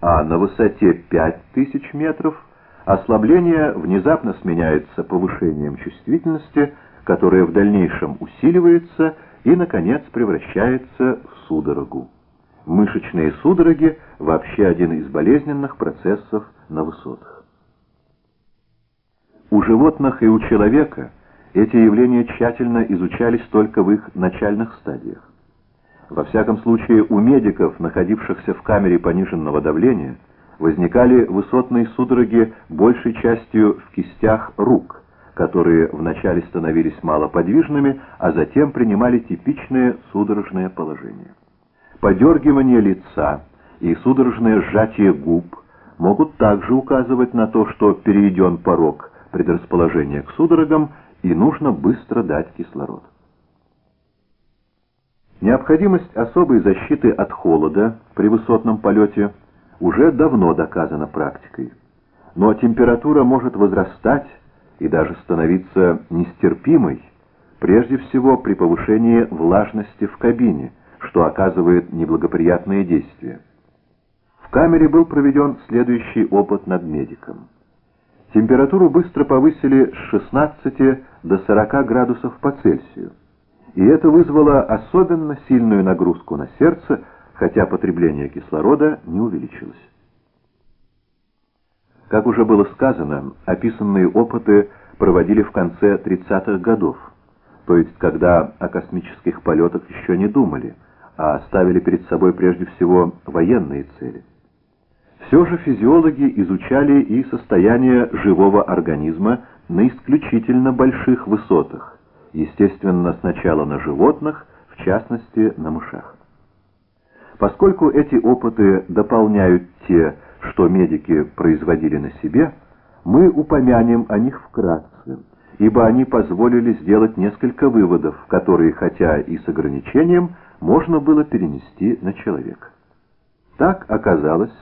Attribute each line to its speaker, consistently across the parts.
Speaker 1: а на высоте 5000 метров ослабление внезапно сменяется повышением чувствительности, которое в дальнейшем усиливается и, наконец, превращается в судорогу. Мышечные судороги – вообще один из болезненных процессов на высотах. У животных и у человека эти явления тщательно изучались только в их начальных стадиях. Во всяком случае, у медиков, находившихся в камере пониженного давления, возникали высотные судороги большей частью в кистях рук, которые вначале становились малоподвижными, а затем принимали типичное судорожное положение. Подергивание лица и судорожное сжатие губ могут также указывать на то, что перейден порог предрасположения к судорогам и нужно быстро дать кислород. Необходимость особой защиты от холода при высотном полете уже давно доказана практикой. Но температура может возрастать и даже становиться нестерпимой, прежде всего при повышении влажности в кабине, что оказывает неблагоприятные действия. В камере был проведен следующий опыт над медиком. Температуру быстро повысили с 16 до 40 градусов по Цельсию и это вызвало особенно сильную нагрузку на сердце, хотя потребление кислорода не увеличилось. Как уже было сказано, описанные опыты проводили в конце 30-х годов, то есть когда о космических полетах еще не думали, а ставили перед собой прежде всего военные цели. Все же физиологи изучали и состояние живого организма на исключительно больших высотах, естественно, сначала на животных, в частности, на мышах. Поскольку эти опыты дополняют те, что медики производили на себе, мы упомянем о них вкратце, ибо они позволили сделать несколько выводов, которые, хотя и с ограничением, можно было перенести на человека. Так оказалось,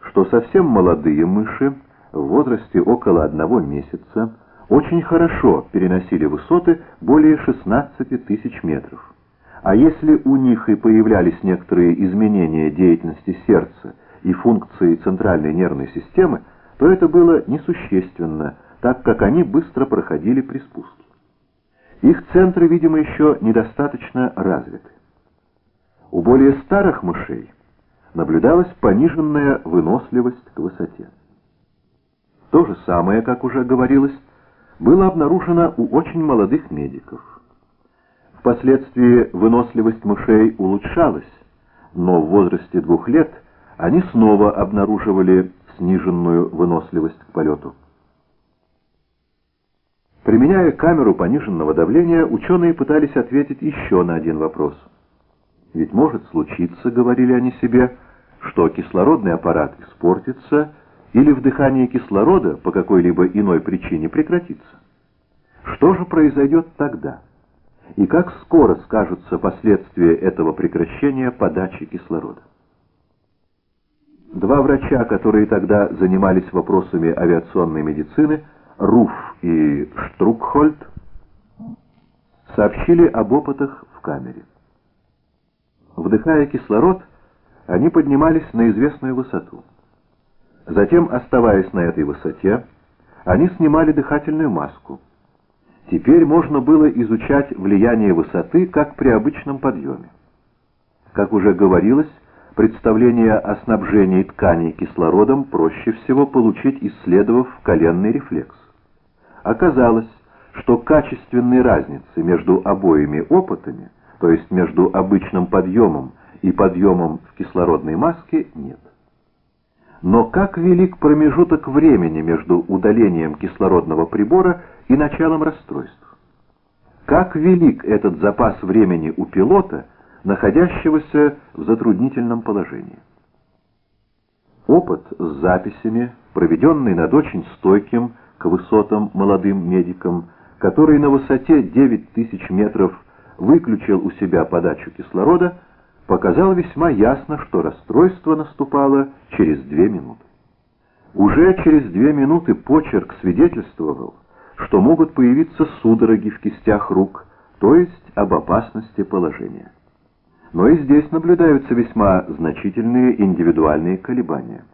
Speaker 1: что совсем молодые мыши в возрасте около одного месяца очень хорошо переносили высоты более 16 тысяч метров. А если у них и появлялись некоторые изменения деятельности сердца и функции центральной нервной системы, то это было несущественно, так как они быстро проходили при спуске. Их центры, видимо, еще недостаточно развиты. У более старых мышей наблюдалась пониженная выносливость к высоте. То же самое, как уже говорилось, было обнаружено у очень молодых медиков. Впоследствии выносливость мышей улучшалась, но в возрасте двух лет они снова обнаруживали сниженную выносливость к полету. Применяя камеру пониженного давления, ученые пытались ответить еще на один вопрос. Ведь может случиться, говорили они себе, что кислородный аппарат испортится, или вдыхание кислорода по какой-либо иной причине прекратится. Что же произойдет тогда? И как скоро скажутся последствия этого прекращения подачи кислорода? Два врача, которые тогда занимались вопросами авиационной медицины, Руф и Штрукхольд, сообщили об опытах в камере. Вдыхая кислород, они поднимались на известную высоту. Затем, оставаясь на этой высоте, они снимали дыхательную маску. Теперь можно было изучать влияние высоты, как при обычном подъеме. Как уже говорилось, представление о снабжении тканей кислородом проще всего получить, исследовав коленный рефлекс. Оказалось, что качественной разницы между обоими опытами, то есть между обычным подъемом и подъемом в кислородной маске, нет. Но как велик промежуток времени между удалением кислородного прибора и началом расстройств? Как велик этот запас времени у пилота, находящегося в затруднительном положении? Опыт с записями, проведенный над очень стойким к высотам молодым медиком, который на высоте 9000 метров выключил у себя подачу кислорода, показал весьма ясно, что расстройство наступало через две минуты. Уже через две минуты почерк свидетельствовал, что могут появиться судороги в кистях рук, то есть об опасности положения. Но и здесь наблюдаются весьма значительные индивидуальные колебания.